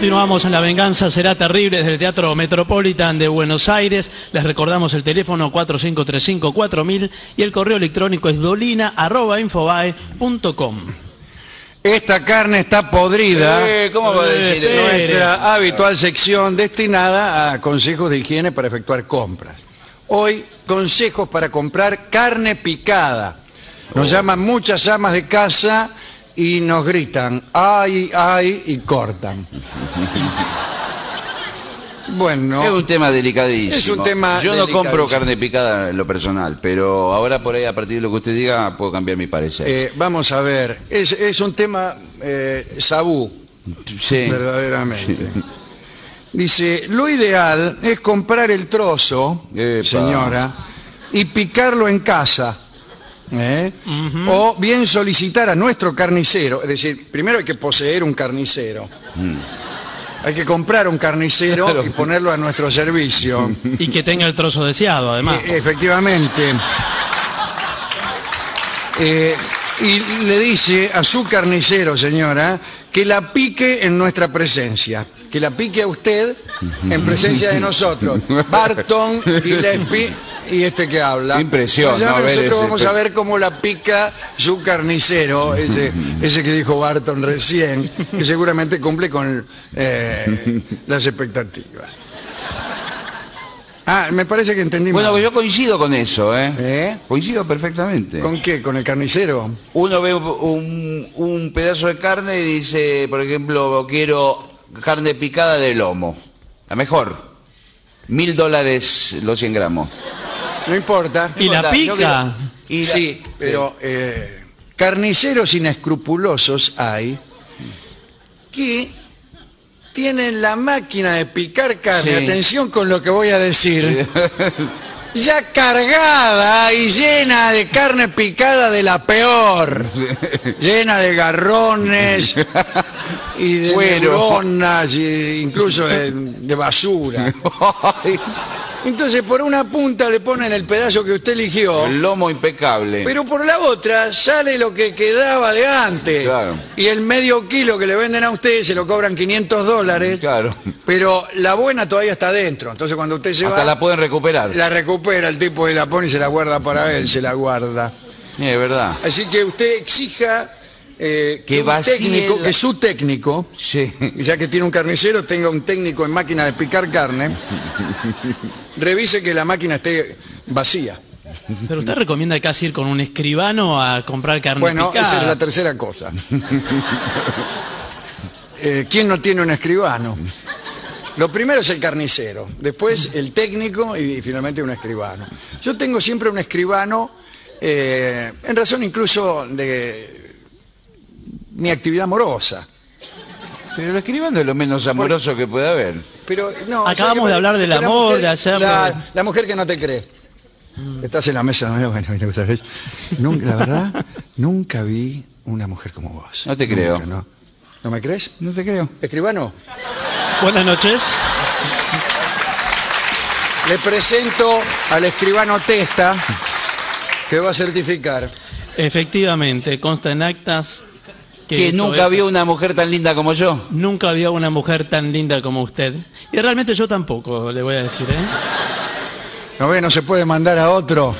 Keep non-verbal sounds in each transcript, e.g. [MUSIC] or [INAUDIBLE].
Continuamos en La Venganza Será Terrible desde el Teatro Metropolitan de Buenos Aires. Les recordamos el teléfono 4535-4000 y el correo electrónico es dolina.infobae.com. Esta carne está podrida. Eh, ¿Cómo va a decir Eh, eso? Nuestra habitual sección destinada a consejos de higiene para efectuar compras. Hoy, consejos para comprar carne picada. Nos Oh. llaman muchas amas de casa y nos gritan, ay, ay, y cortan. Bueno, Es un tema delicadísimo. Es un tema Yo no compro carne picada en lo personal, pero ahora por ahí, a partir de lo que usted diga, puedo cambiar mi parecer. eh, vamos a ver, es, es un tema eh, sabú. sí. verdaderamente. Dice, lo ideal es comprar el trozo, Epa. señora, y picarlo en casa. ¿Eh? O bien solicitar a nuestro carnicero, es decir, primero hay que poseer un carnicero. Hay que comprar un carnicero y ponerlo a nuestro servicio. Y que tenga el trozo deseado, además. Eh, efectivamente. Eh, y le dice a su carnicero, señora, que la pique en nuestra presencia. Que la pique a usted en presencia de nosotros. [LAUGHS] Barton, Gillespie y este que habla. Impresión, Allá ¿no? A ver nosotros ese- vamos a ver cómo la pica su carnicero, ese, [LAUGHS] ese que dijo Barton recién, que seguramente cumple con eh, las expectativas. Ah, me parece que entendí Bueno, mal. yo coincido con eso, ¿eh? ¿Eh? Coincido perfectamente. ¿Con qué? ¿Con el carnicero? Uno ve un, un pedazo de carne y dice, por ejemplo, quiero carne picada de lomo. La mejor. Mil dólares los 100 gramos. No importa. Y la pica. y la- Sí, pero eh, carniceros inescrupulosos hay que tienen la máquina de picar carne, Sí. atención con lo que voy a decir, [LAUGHS] ya cargada y llena de carne picada de la peor, [LAUGHS] llena de garrones [LAUGHS] y de Bueno. neuronas, e incluso de, de basura. Entonces por una punta le ponen el pedazo que usted eligió. El lomo impecable. Pero por la otra sale lo que quedaba de antes. Claro. Y el medio kilo que le venden a usted se lo cobran 500 dólares. Claro. Pero la buena todavía está dentro. Entonces cuando usted se Hasta va, la pueden recuperar. la recupera el tipo y la pone y se la guarda para él, se la guarda. Sí, es verdad. Así que usted exija eh, Que vacíe técnico, la- que su técnico, Sí. ya que tiene un carnicero, tenga un técnico en máquina de picar carne, [LAUGHS] revise que la máquina esté vacía. Pero usted recomienda casi ir con un escribano a comprar carne Bueno, picada. esa es la tercera cosa. Eh, ¿Quién no tiene un escribano? Lo primero es el carnicero, después el técnico y finalmente un escribano. Yo tengo siempre un escribano, eh, en razón incluso de mi actividad amorosa. Pero el escribano es lo menos amoroso que puede haber. Pero no, Acabamos de hablar del La amor, mujer- de hacerlo- La, la mujer que no te cree. Estás en la mesa, ¿no? bueno. Nunca, la verdad, nunca vi una mujer como vos. No te creo. ¿no? ¿No me crees? No te creo. Escribano, Buenas noches. le presento al escribano Testa que va a certificar. Efectivamente, consta en actas que, nunca vio una mujer tan linda como yo. Nunca había una mujer tan linda como usted. Y realmente yo tampoco, le voy a decir, ¿eh? ¿No ve? No se puede mandar a otro.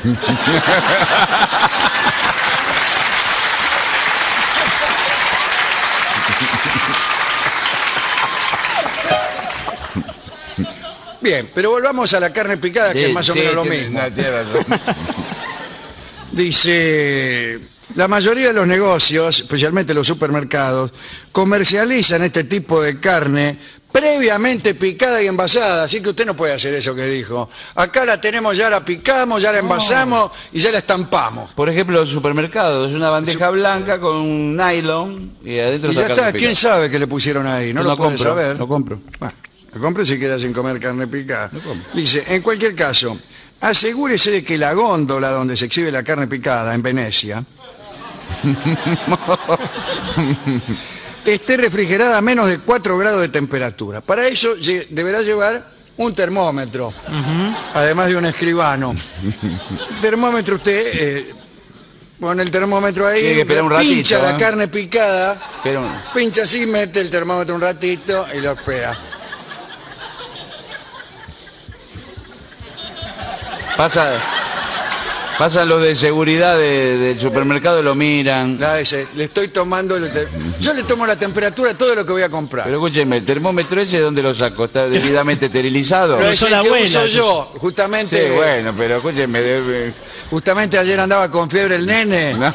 Bien, pero volvamos a la carne picada, que es más o Sí, menos lo mismo. Dice, la mayoría de los negocios, especialmente los supermercados, comercializan este tipo de carne previamente picada y envasada, así que usted no puede hacer eso que dijo. Acá la tenemos, ya la picamos, ya la envasamos y ya la estampamos. Por ejemplo, el supermercado es una bandeja blanca con un nylon y adentro Y ya está. ¿quién sabe qué le pusieron ahí? No lo puede compro, saber. Lo compro. Bueno, lo compre si queda sin comer carne picada. Dice, en cualquier caso, asegúrese de que la góndola donde se exhibe la carne picada en Venecia [LAUGHS] esté refrigerada a menos de 4 grados de temperatura. Para eso deberá llevar un termómetro, además de un escribano. termómetro usted eh, Pone el termómetro ahí, Tiene que esperar un ratito, pincha la ¿eh? carne picada, Pero pincha así, mete el termómetro un ratito y lo espera. pasa, pasan los de seguridad de- del supermercado y lo miran. La dice, le estoy tomando el Yo le tomo la temperatura a todo lo que voy a comprar. Pero escúcheme, ¿el termómetro ese dónde lo saco? ¿Está debidamente esterilizado? Pero es usó el la que uso eso. yo, justamente, Sí, bueno, pero escúcheme, debe- justamente ayer andaba con fiebre el nene. no.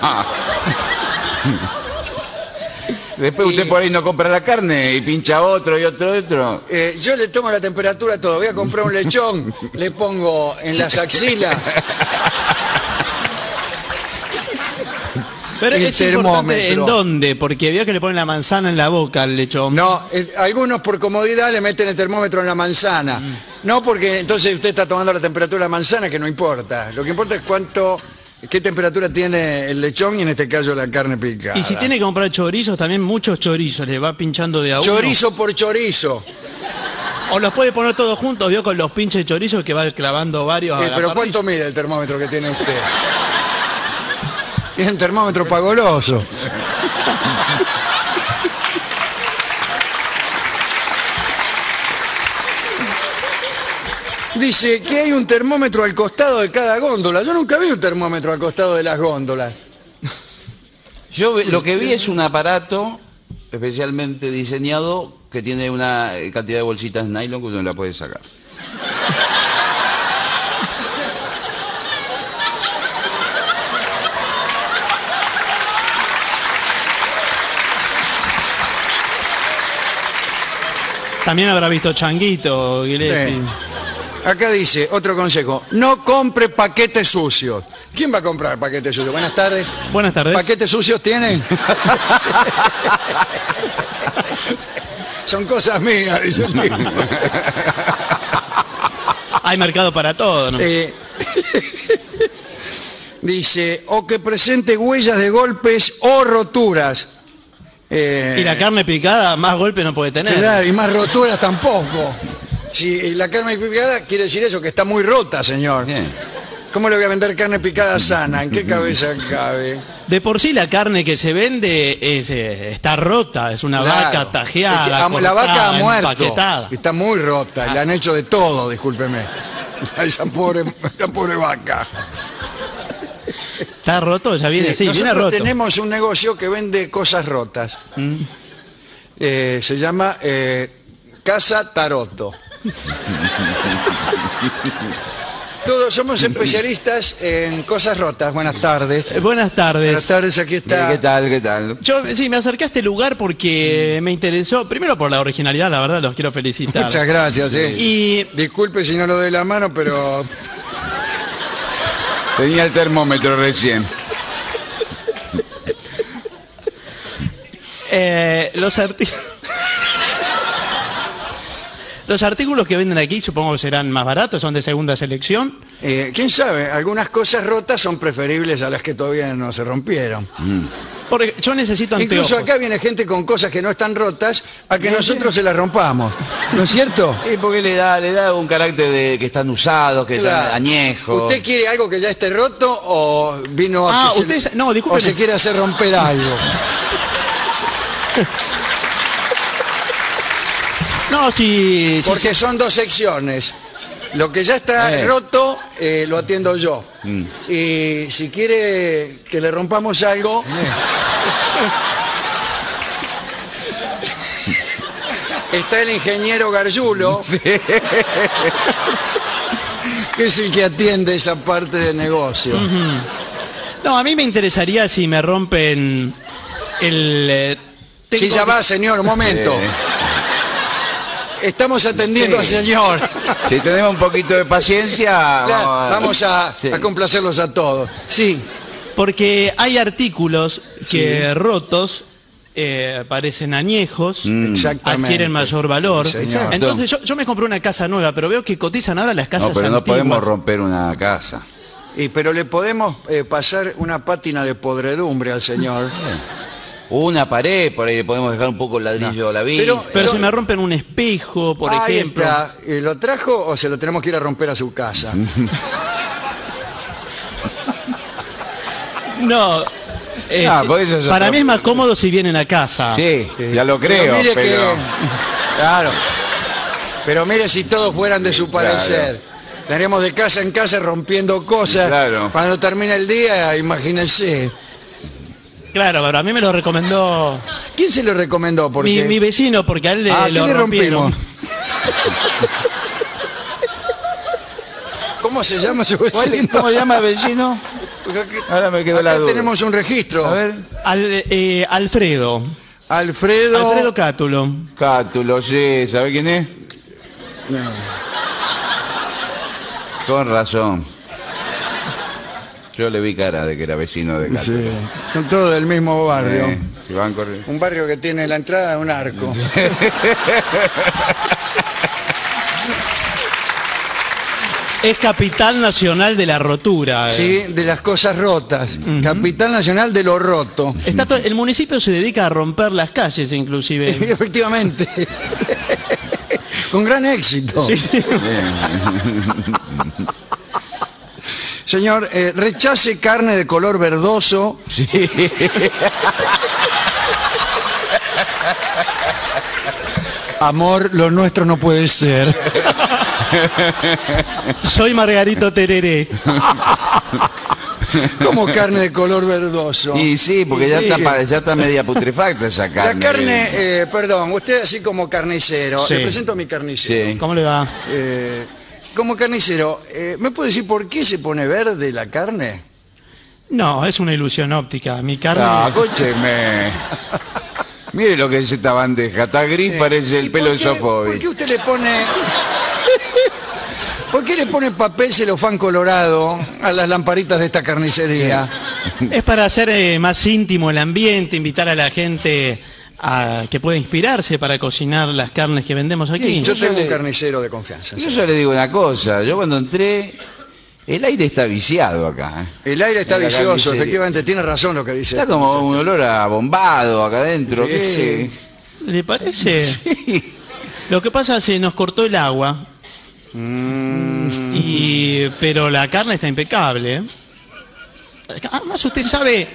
Después Y- usted por ahí no compra la carne y pincha otro y otro y otro. Eh, yo le tomo la temperatura a todo. Voy a comprar un lechón, le pongo en las axilas. [LAUGHS] Pero El es termómetro. en dónde, porque veo que le ponen la manzana en la boca al lechón. No, eh, algunos por comodidad le meten el termómetro en la manzana. No porque entonces usted está tomando la temperatura de la manzana, que no importa. Lo que importa es cuánto, qué temperatura tiene el lechón y en este caso la carne picada. Y si tiene que comprar chorizos, también muchos chorizos, le va pinchando de a uno. Chorizo por chorizo. O los puede poner todos juntos, vio con los pinches chorizos que va clavando varios. a Eh, la pero parrilla. ¿cuánto mide el termómetro que tiene usted? Tiene un termómetro pagoloso. Dice que hay un termómetro al costado de cada góndola. Yo nunca vi un termómetro al costado de las góndolas. Yo lo que vi es un aparato especialmente diseñado que tiene una cantidad de bolsitas nylon que uno la puede sacar. También habrá visto Changuito, Guiletti. Sí. Acá dice, otro consejo, no compre paquetes sucios. ¿Quién va a comprar paquetes sucios? Buenas tardes. Buenas tardes. ¿Paquetes sucios tienen? [LAUGHS] Son cosas mías, dice. Hay mercado para todo, ¿no? Eh, [LAUGHS] dice, o que presente huellas de golpes o roturas. Eh, Y la carne picada, más golpe no puede tener. claro, y más roturas tampoco. Si la carne picada quiere decir eso, que está muy rota, señor. Bien. ¿Cómo le voy a vender carne picada sana? ¿En qué cabeza cabe? De por sí la carne que se vende es, eh, está rota, es una Claro. vaca tajeada. Es que ha- la vaca ha muerto. empaquetada. Está muy rota. Le han hecho de todo, discúlpeme. A [LAUGHS] Esa pobre, esa pobre vaca. Está roto, ya viene, Sí, sí, viene roto. tenemos un negocio que vende cosas rotas. Mm. Eh, se llama eh, Casa Taroto. Todos somos especialistas en cosas rotas. Buenas tardes. Eh, Buenas tardes. Buenas tardes, aquí está. ¿Qué tal? ¿Qué tal? Yo sí, me acerqué a este lugar porque me interesó, primero por la originalidad, la verdad, los quiero felicitar. Muchas gracias. eh. Y Disculpe si no lo doy la mano, pero Tenía el termómetro recién. eh, los artículos... [LAUGHS] Los artículos que venden aquí supongo que serán más baratos, son de segunda selección. Eh, quién sabe, algunas cosas rotas son preferibles a las que todavía no se rompieron. Porque yo necesito anteojos. Incluso acá viene gente con cosas que no están rotas a que nosotros se las rompamos. ¿No es cierto? [LAUGHS] Sí, porque le da, le da un carácter de que están usados, que Claro. están añejos. ¿Usted quiere algo que ya esté roto o vino a Ah, que se usted le- no, disculpe. o se quiere hacer romper algo? [LAUGHS] No, si... si- Porque son dos secciones. Lo que ya está Eh. roto eh, lo atiendo yo. Mm. Y si quiere que le rompamos algo... [LAUGHS] Está el ingeniero Gargiulo, [LAUGHS] [LAUGHS] que es el que atiende esa parte del negocio. No, a mí me interesaría si me rompen el... eh, Sí, ya va, señor, un momento. Estamos atendiendo Sí. al señor. [LAUGHS] Si tenemos un poquito de paciencia, vamos a, Vamos a, Sí. a complacerlos a todos. Sí, Porque hay artículos que rotos eh, parecen añejos, Mm. exactamente. adquieren mayor valor. Sí, señor. Entonces yo, yo me compré una casa nueva, pero veo que cotizan ahora las casas No, pero no antiguas. podemos romper una casa. Y, pero le podemos eh, pasar una pátina de podredumbre al señor. Una pared, por ahí le podemos dejar un poco el ladrillo a la vista. Pero- Pero si me rompen un espejo, por Ahí ejemplo. está. Eh, ¿Lo trajo o se lo tenemos que ir a romper a su casa? [LAUGHS] No. Ah, eso para mí es más cómodo si vienen a casa. Sí, ya lo creo, mire pero... que- Claro. Pero mire si todos fueran de su Claro. parecer. Estaríamos de casa en casa rompiendo cosas. Claro. Cuando termina el día, imagínense. Claro, pero a mí me lo recomendó ¿Quién se lo recomendó? Porque... mi, mi vecino porque a él le, Ah, ¿qué lo le rompieron. rompimos? [LAUGHS] ¿Cómo se llama su ¿Cuál- vecino? ¿Cómo se llama vecino? Ahora me quedó acá la duda. tenemos un registro. A ver. Al- eh, Alfredo. Alfredo. Alfredo Cátulo. Cátulo, sí, ¿sabe quién es? Con razón. Yo le vi cara de que era vecino de. Sí, son todos del mismo barrio. Eh, si van corriendo. Un barrio que tiene la entrada un arco. [LAUGHS] Es capital nacional de la rotura. eh. Sí, de las cosas rotas. Capital Nacional de lo roto. Está to- el municipio se dedica a romper las calles, inclusive. [LAUGHS] Efectivamente. [LAUGHS] Con gran éxito. Sí. Señor, eh, rechace carne de color verdoso. Amor, lo nuestro no puede ser. Soy Margarito Tereré. Como carne de color verdoso. Y sí, porque ya Sí. está, ya está media putrefacta esa La carne. carne, eh, perdón, usted así como carnicero, Sí. le presento a mi carnicero. Sí. ¿Cómo le va? Eh, como carnicero, eh, ¿me puede decir por qué se pone verde la carne? No, es una ilusión óptica. Mi carne. No, escúcheme. Mire lo que es esta bandeja. Está gris, parece el ¿Y pelo de qué- ¿Por qué usted le pone... [LAUGHS] ¿Por qué le pone papel celofán colorado a las lamparitas de esta carnicería? Es para hacer eh, más íntimo el ambiente, invitar a la gente a que pueda inspirarse para cocinar las carnes que vendemos aquí. Yo tengo un carnicero de confianza. Yo ya le digo una cosa. Yo cuando entré, el aire está viciado acá. ¿eh? El aire está vicioso, efectivamente, tiene razón lo que dice. Está como un olor a bombado acá adentro. Sí, ¿qué? sí. ¿Le parece? [LAUGHS] Lo que pasa es que se nos cortó el agua. Mm. Y, pero la carne está impecable. ¿eh? Además usted sabe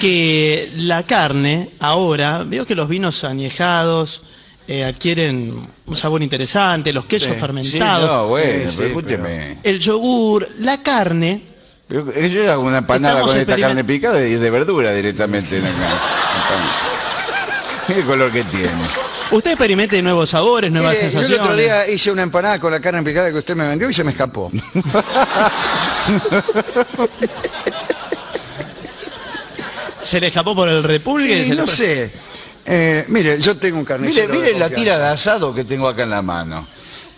que la carne ahora, veo que los vinos añejados eh, adquieren un sabor interesante, los quesos Sí, fermentados, Sí, no, bueno, Sí, escúcheme. el yogur, la carne. Pero Yo hago una empanada Estamos con esta carne picada y es de verdura directamente. Mire el color que tiene. Usted experimente nuevos sabores, nuevas Mire, yo el sensaciones. otro día hice una empanada con la carne picada que usted me vendió y se me escapó. [LAUGHS] ¿Se le escapó por el repulgue? Y ¿Se no le- sé. Eh, mire, yo tengo un Mire, carnicero. de mire la tira de asado que tengo acá en la mano.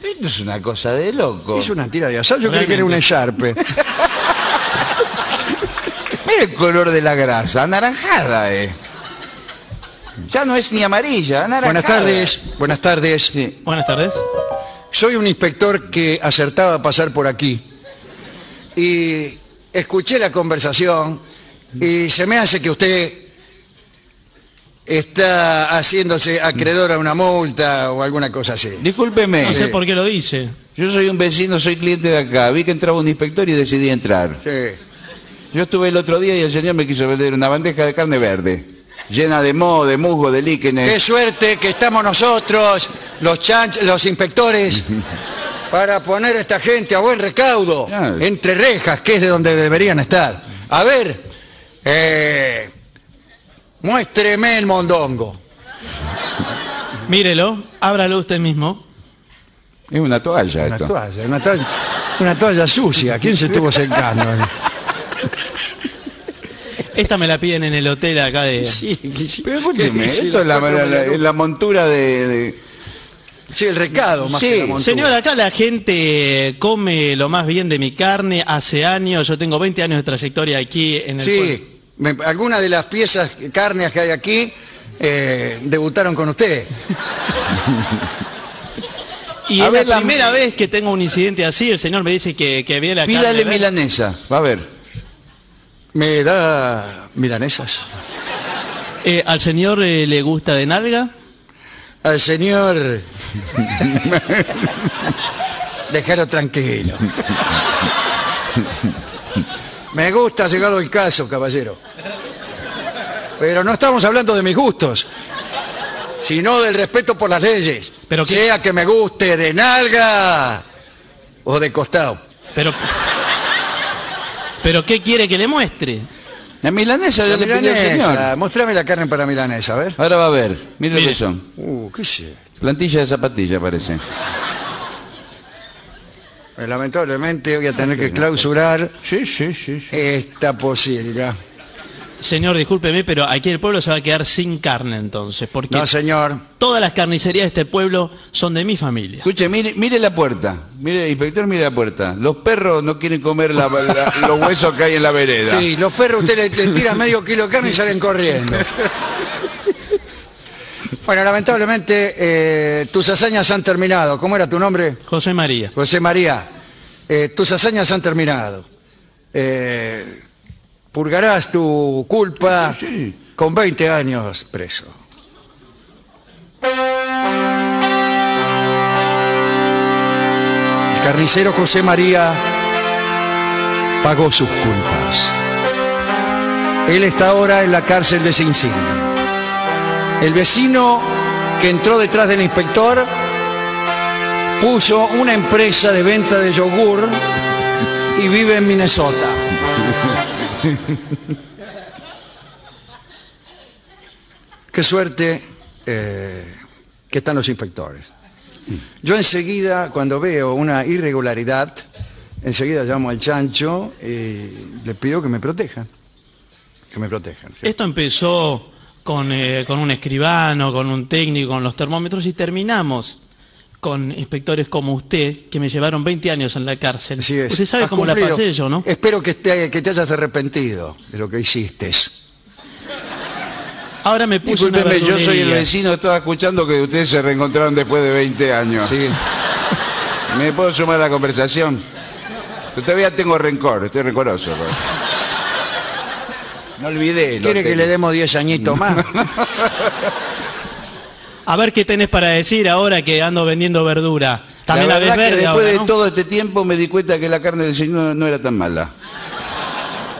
Esto es una cosa de loco. Es una tira de asado, yo creí que era un echarpe. [LAUGHS] Mire el color de la grasa, anaranjada, eh. Ya no es ni amarilla, anaranjada. Buenas tardes, buenas tardes. Sí. Buenas tardes. Soy un inspector que acertaba a pasar por aquí. Y escuché la conversación y se me hace que usted está haciéndose acreedor a una multa o alguna cosa así. Discúlpeme. No sé por qué lo dice. Yo soy un vecino, soy cliente de acá. Vi que entraba un inspector y decidí entrar. Sí. Yo estuve el otro día y el señor me quiso vender una bandeja de carne verde, llena de moho, de musgo, de líquenes. Qué suerte que estamos nosotros, los chanch, los inspectores, [LAUGHS] para poner a esta gente a buen recaudo, entre rejas, que es de donde deberían estar. A ver, eh, muéstreme el mondongo. Mírelo, ábralo usted mismo. Es una toalla Una esto. toalla, una toalla, una toalla sucia. ¿Quién se estuvo secando? Esta me la piden en el hotel acá de... Sí, Pero escúcheme, Sí, esto es la, cuatro la- la- media- la montura de... de- Sí, el recado más Sí, que la montura. Señor, acá la gente come lo más bien de mi carne hace años. Yo tengo 20 años de trayectoria aquí en el. Sí, algunas de las piezas cárneas que hay aquí eh, debutaron con usted. [LAUGHS] Y A es ver, la la- primera vez que tengo un incidente así. El señor me dice que, que viene la Pídale carne. milanesa, va a ver. ¿Me da milanesas? Eh, ¿Al señor eh, le gusta de nalga? Al señor... [LAUGHS] Déjalo tranquilo. [LAUGHS] Me gusta llegado el caso, caballero. Pero no estamos hablando de mis gustos, sino del respeto por las leyes. Pero qué- Sea que me guste de nalga o de costado. Pero, pero ¿qué quiere que le muestre? La milanesa La ya le pidió el milanesa, señor. mostrame la carne para milanesa, a ver. Ahora va a ver. Mire lo Mire. que son. Uh, qué sé. Plantilla de zapatilla parece. Eh, Lamentablemente voy a tener que clausurar Sí, sí, sí. esta posibilidad. Señor, discúlpeme, pero aquí el pueblo se va a quedar sin carne entonces, porque No, señor. todas las carnicerías de este pueblo son de mi familia. Escuche, mire, mire la puerta. Mire, inspector, mire la puerta. Los perros no quieren comer la- la- [LAUGHS] los huesos que hay en la vereda. Sí, los perros usted le, le tira medio kilo de carne y salen corriendo. [LAUGHS] Bueno, lamentablemente eh, tus hazañas han terminado. ¿Cómo era tu nombre? José María. José María. Eh, tus hazañas han terminado. Eh, purgarás tu culpa Sí. con 20 años preso. El carnicero José María pagó sus culpas. Él está ahora en la cárcel de Sin Sin. El vecino que entró detrás del inspector puso una empresa de venta de yogur y vive en Minnesota. [LAUGHS] Qué suerte eh, que están los inspectores. Yo enseguida, cuando veo una irregularidad, enseguida llamo al chancho y le pido que me protejan. Que me protejan. ¿sí? Esto empezó con, eh, con un escribano, con un técnico, con los termómetros y terminamos con inspectores como usted, que me llevaron 20 años en la cárcel. Así es. Usted sabe Has cómo la cumplido. pasé yo, ¿no? Espero que te, que te hayas arrepentido de lo que hiciste. Ahora me puse una Discúlpeme, yo soy el verdulería. vecino, estaba escuchando que ustedes se reencontraron después de 20 años. Sí. [LAUGHS] ¿Me puedo sumar a la conversación? Yo todavía tengo rencor, estoy rencoroso. pues. No olvidé. lo ¿Quiere que le demos 10 añitos más? [LAUGHS] A ver qué tenés para decir ahora que ando vendiendo verdura. También la la, ves que después ahora, de todo este tiempo me di cuenta que la carne del señor no era tan mala.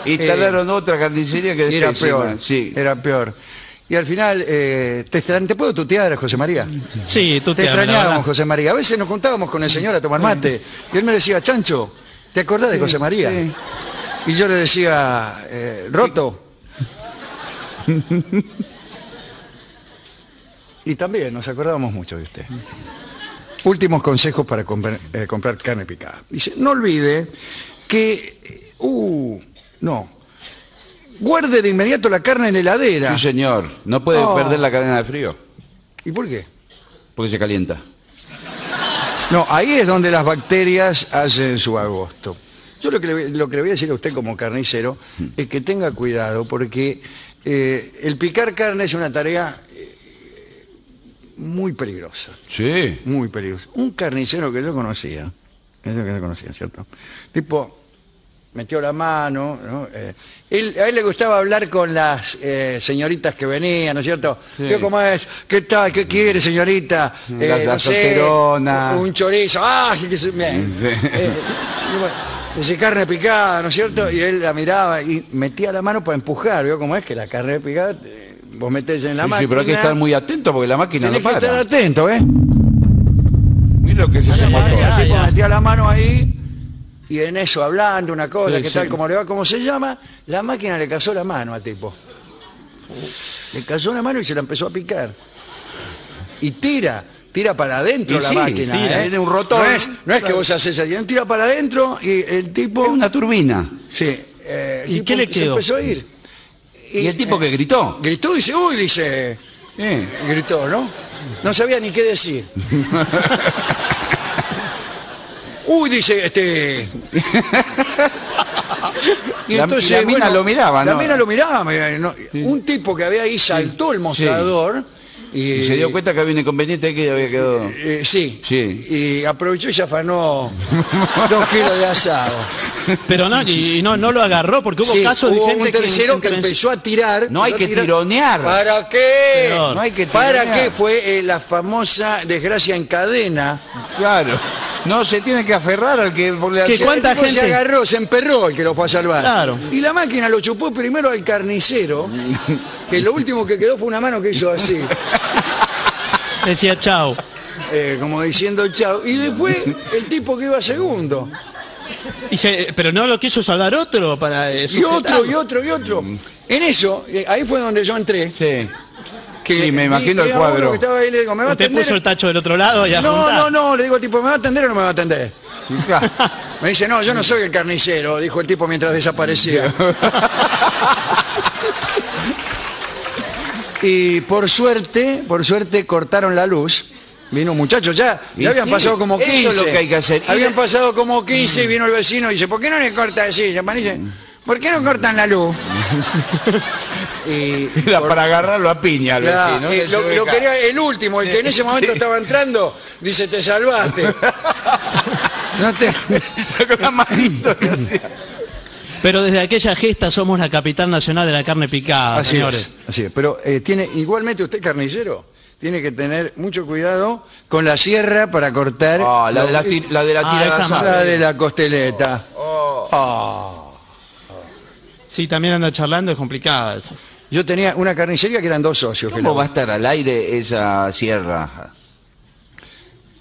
Instalaron otra carnicería que era peor. Sí. Era peor. Y al final, eh, te, ¿te puedo tutear, José María? Sí, tú Te te extrañábamos, José María. A veces nos juntábamos con el señor a tomar mate. Y él me decía, Chancho, ¿te acordás de José María? sí. Y yo le decía, eh, Roto. [LAUGHS] y también nos acordábamos mucho de usted. Últimos consejos para comprar, eh, comprar carne picada. Dice, no olvide que... Uh, no. Guarde de inmediato la carne en la heladera. Sí, señor. No puede Oh. perder la cadena de frío, ¿Y por qué? porque se calienta. No, ahí es donde las bacterias hacen su agosto. Yo lo que, le, lo que le voy a decir a usted como carnicero es que tenga cuidado porque eh, el picar carne es una tarea eh, muy peligrosa, Sí. muy peligrosa. Un carnicero que yo conocía, es lo que yo conocía, ¿cierto? Tipo, metió la mano, ¿no? Eh, él- a él le gustaba hablar con las eh, señoritas que venían, ¿no es cierto? Sí. ¿Vio cómo es? ¿Qué tal? ¿Qué quiere, señorita? La- Eh, la no sé, solterona. un chorizo. ¡Ah! que se- bien. Sí. Y bueno, dice carne picada, ¿no es cierto? Y él la miraba y metía la mano para empujar. ¿Vio cómo es? Que la carne picada, eh, vos metés en la Sí, sí, máquina. pero hay que estar muy atento porque la máquina Tenés no que estar para. atento, ¿eh? Mira lo que se llama todo. El tipo metía la mano ahí y en eso hablando una cosa, Sí, qué sí. tal, cómo le va, cómo se llama, la máquina le cazó la mano al tipo. Le cazó la mano y se la empezó a picar. Y tira, tira para adentro Y la sí, máquina. tira, ¿eh? tiene un rotor. No es, no es que vos haces así, tira para adentro y el tipo... Es una turbina. Sí, eh, el ¿Y tipo qué le se quedó? empezó a ir. Y el tipo que gritó. Gritó y dice, uy, dice, Eh, gritó, ¿no? No sabía ni qué decir. [LAUGHS] Uy, dice, este... Y La- la mina lo miraba, La ¿no? mina lo miraba. mira, no, Un tipo que había ahí saltó el mostrador y, y se dio cuenta que había un inconveniente que había quedado. eh, sí, Sí. y aprovechó y se afanó dos kilos de asado. Pero no, y, y no, no lo agarró porque hubo Sí, casos de gente un tercero que, que empezó a tirar. No hay que tirar. tironear. ¿Para qué? Peor. No hay que ¿Para tironear. qué fue eh, la famosa desgracia en cadena Claro. No, se tiene que aferrar al que... ¿Qué, se- cuánta El tipo se gente? agarró, se emperró el que lo fue a salvar. Claro. Y la máquina lo chupó primero al carnicero, que lo último que quedó fue una mano que hizo así, Decía chao. eh, como diciendo chao. Y después el tipo que iba segundo. Y se- pero no lo quiso salvar otro para eh, Y otro, y otro, y otro. En eso, eh, ahí fue donde yo entré. Sí. Que Sí, me imagino el cuadro. que estaba ahí, le digo, ¿me va a Usted atender? puso el tacho del otro lado y a No, juntar. no, no, le digo tipo, ¿me va a atender o no me va a atender? Me dice, no, yo no soy el carnicero, dijo el tipo mientras desaparecía. [LAUGHS] y por suerte, por suerte cortaron la luz. Vino un muchacho ya, Y ya habían sí, pasado como eso 15. es lo que hay que hacer. Habían pasado como 15 y vino el vecino y dice, ¿por qué no le corta así? Y dice, ¿por qué no cortan la luz? [LAUGHS] y Era por- para agarrarlo a piña al vecino. eh, lo, quería el último, el que en ese [LAUGHS] momento Sí. estaba entrando, dice, te salvaste. [LAUGHS] No te- Con la manito que hacía. Pero desde aquella gesta somos la capital nacional de la carne picada, así señores. es, así es. Pero eh, tiene, igualmente usted carnicero, tiene que tener mucho cuidado con la sierra para cortar Ah, la, de la, la de la Ah, la de la costeleta. Oh. Ah. Sí, también anda charlando, es complicada eso. Yo tenía una carnicería que eran dos socios. que ¿Cómo la- va a estar al aire esa sierra?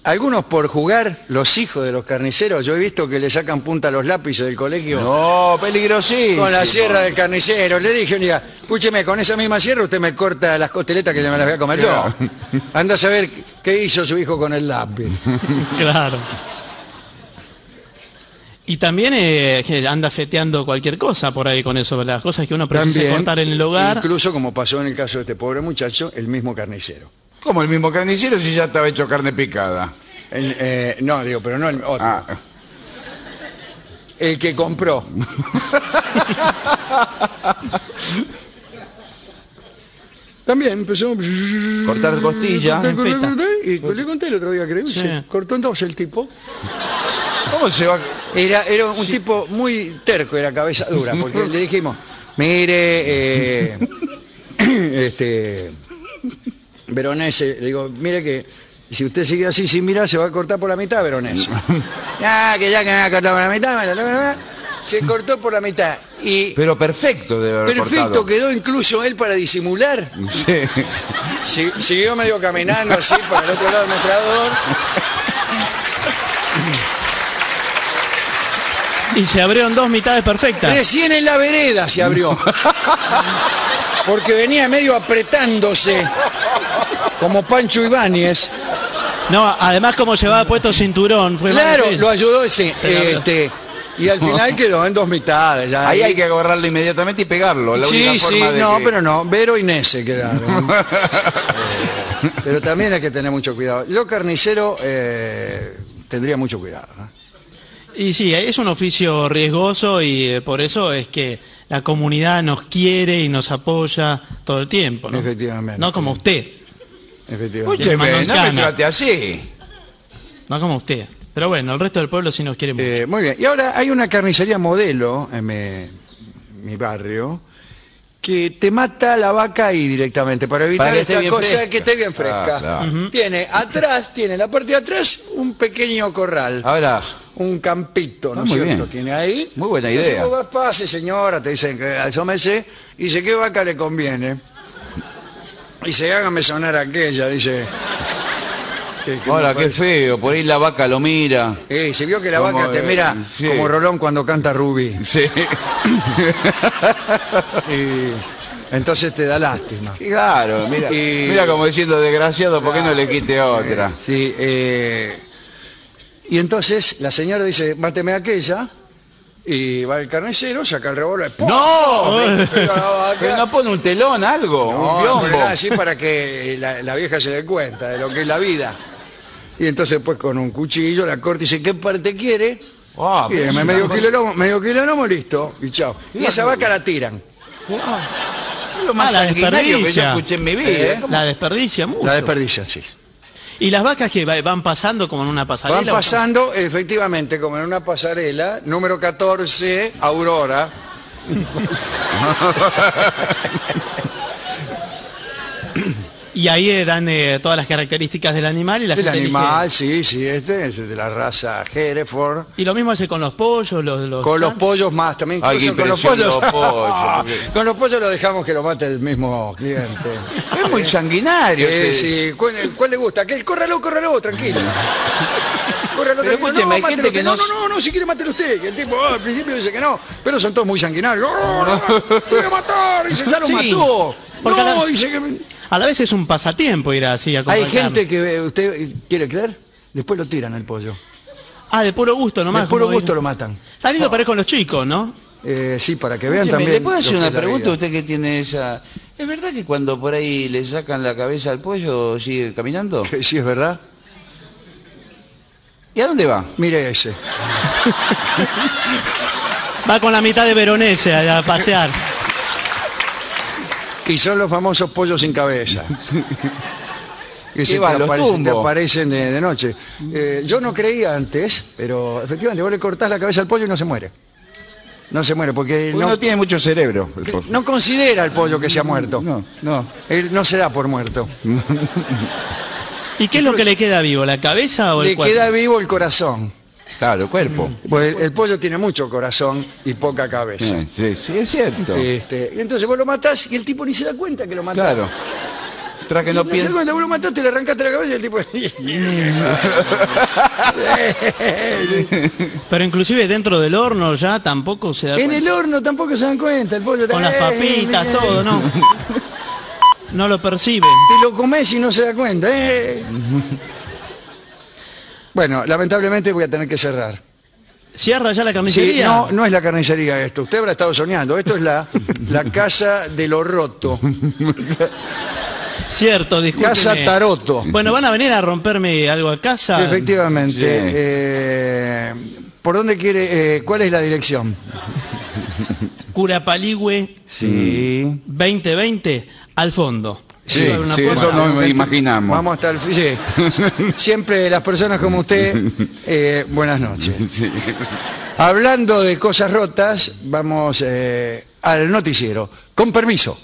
Algunos por jugar, los hijos de los carniceros, yo he visto que le sacan punta a los lápices del colegio. No, peligrosísimo. Con la sierra del carnicero. Le dije un día, escúcheme, con esa misma sierra usted me corta las costeletas que ya me las voy a comer yo. Anda a saber qué hizo su hijo con el lápiz. [LAUGHS] Claro. Y también eh, que anda feteando cualquier cosa por ahí con eso, las cosas que uno precisa También, cortar en el hogar. incluso como pasó en el caso de este pobre muchacho, el mismo carnicero. Como el mismo carnicero si ya estaba hecho carne picada. El, eh, no, digo, pero no el otro. Ah, El que compró. También empezó Cortar costilla. Cortar, cortar, En feta. cortar, Y le conté el otro día, creo. y Sí. se cortó en dos el tipo. ¿Cómo se va? Era, era un tipo muy terco, era cabeza dura, porque le dijimos, mire, eh, [LAUGHS] este, Veronese, le digo, mire que si usted sigue así sin mirar, se va a cortar por la mitad, Veronese. [LAUGHS] ah, que ya que me va a cortar por la mitad, se [LAUGHS] cortó por la mitad. Y Pero perfecto debe haber perfecto cortado. quedó incluso él para disimular. Sí. [LAUGHS] Si- siguió medio caminando así para el otro lado del mostrador. Y se abrieron dos mitades perfectas. Recién en la vereda se abrió. Porque venía medio apretándose. Como Pancho Ibáñez. No, además como llevaba puesto cinturón, fue Claro, lo ayudó sí. Pero- Este, y al final quedó en dos mitades. ya. Ahí hay que agarrarlo inmediatamente y pegarlo. La Sí, única sí, forma de no, que- pero no. Vero y Nese quedaron. Eh, [LAUGHS] pero también hay que tener mucho cuidado. Yo, carnicero, eh, tendría mucho cuidado. ¿no? Y sí, es un oficio riesgoso y eh, por eso es que la comunidad nos quiere y nos apoya todo el tiempo. ¿no? Efectivamente. No como usted, Efectivamente. No me trate así. no como usted. Pero bueno, el resto del pueblo sí nos quiere mucho. Eh, muy bien. Y ahora hay una carnicería modelo en mi, mi barrio que te mata la vaca ahí directamente para evitar Para que esté esta bien cosa fresca. que esté bien fresca. Ah, claro. Tiene atrás, tiene en la parte de atrás un pequeño corral. Ahora, un campito, ¿no Ah, es muy cierto? bien. Tiene ahí. Muy buena Entonces idea. vos vas, pase, señora, te dicen que asómese, y dice, ¿qué vaca le conviene? Dice, hágame sonar aquella, dice. Que- que ahora qué feo, por ahí la vaca lo mira. Eh, se vio que la Como, vaca te eh, mira sí. como Rolón cuando canta Rubí. Sí. [LAUGHS] Y entonces te da lástima. Claro, mira, Y- mira como diciendo desgraciado, ¿por qué no le quite otra? Sí, eh, y entonces la señora dice, máteme aquella, y va el carnicero, saca el revólver. ¡pum! ¡No! Pega la vaca. Pero no pone un telón, algo, No, biombo. así para que la, la vieja se dé cuenta de lo que es la vida. Y entonces pues con un cuchillo la corta y dice, ¿qué parte quiere? Ah, y pero deme es medio una kilo de lomo, medio kilo de lomo, listo, y chao. Y esa vaca la tiran. Es lo más Ah, la sanguinario que yo desperdicia. escuché en mi vida. ¿Eh? ¿eh? La desperdicia mucho. La desperdician, sí. Y las vacas que va- van pasando como en una pasarela. Van pasando, efectivamente, como en una pasarela, número 14, Aurora. [LAUGHS] Y ahí eh, dan eh, todas las características del animal y la El gente elige. animal, sí, sí, este es de la raza Hereford. Y lo mismo hace con los pollos, los... los Con los pollos más, también Ay, qué incluso con los impresión pollos. los pollos, [LAUGHS] porque- con los pollos lo dejamos que lo mate el mismo cliente. Es muy sanguinario. Eh, usted. sí, ¿cuál, cuál le gusta? ¿Qué? Córralo, córralo, tranquilo. [LAUGHS] Córralo, Pero tranquilo. escúcheme, hay mátelo gente que usted. no- no, no, no, si quiere mátelo usted. Que el tipo ah, al principio dice que no, pero son todos muy sanguinarios. [LAUGHS] ¡Oh, no, voy a matar! Dice, ya lo Sí, mató. porque No, la- dice que... A la vez es un pasatiempo ir así a comprar Hay gente carne. que, eh, ¿usted quiere creer? Después lo tiran al pollo. Ah, de puro gusto nomás. De puro gusto lo matan. Está lindo para ir con los chicos, ¿no? Eh, sí, para que vean también. ¿Le puedo hacer una pregunta a usted que tiene esa... ¿Es verdad que cuando por ahí le sacan la cabeza al pollo sigue caminando? Que [LAUGHS] sí, es verdad. ¿Y a dónde va? Mire ese. [LAUGHS] Va con la mitad de Veronese a, a pasear. Y son los famosos pollos sin cabeza. [LAUGHS] Que se te, va, aparecen, te tumbos. aparecen de, de noche. Eh, yo no creía antes, pero efectivamente vos le cortás la cabeza al pollo y no se muere. No se muere porque Porque no, no tiene mucho cerebro. el pollo. no considera al pollo que se ha muerto. No, no. Él no se da por muerto. [LAUGHS] ¿Y qué es lo que le queda vivo? ¿La cabeza o el Le cuerpo? queda vivo el corazón. Claro, el cuerpo. Pues el, el pollo tiene mucho corazón y poca cabeza. Sí, sí, sí, es cierto. Este, y entonces vos lo matás y el tipo ni se da cuenta que lo mataste. Claro. Tras que no No se da piensa... cuenta, vos lo mataste, le arrancaste la cabeza y el tipo... [LAUGHS] Pero inclusive dentro del horno ya tampoco se da En cuenta. el horno tampoco se dan cuenta, el pollo... Con las papitas, eh, todo, ¿no? [LAUGHS] No lo percibe. Te lo comes y no se da cuenta. eh. [LAUGHS] Bueno, lamentablemente voy a tener que cerrar. Cierra ya la Sí, carnicería. no, no es la carnicería esto. Usted habrá estado soñando. Esto es la, la casa de lo roto. Cierto, discúlpeme. Casa Taroto. Bueno, ¿van a venir a romperme algo a casa? Efectivamente. Sí. eh, ¿Por dónde quiere? eh, ¿Cuál es la dirección? Curapaligüe Sí. 2020, al fondo. Sí, una eso no me imaginamos. Vamos hasta el... Sí. [LAUGHS] Siempre las personas como usted, [LAUGHS] eh, buenas noches. Sí. Hablando de cosas rotas, vamos eh, al noticiero. Con permiso.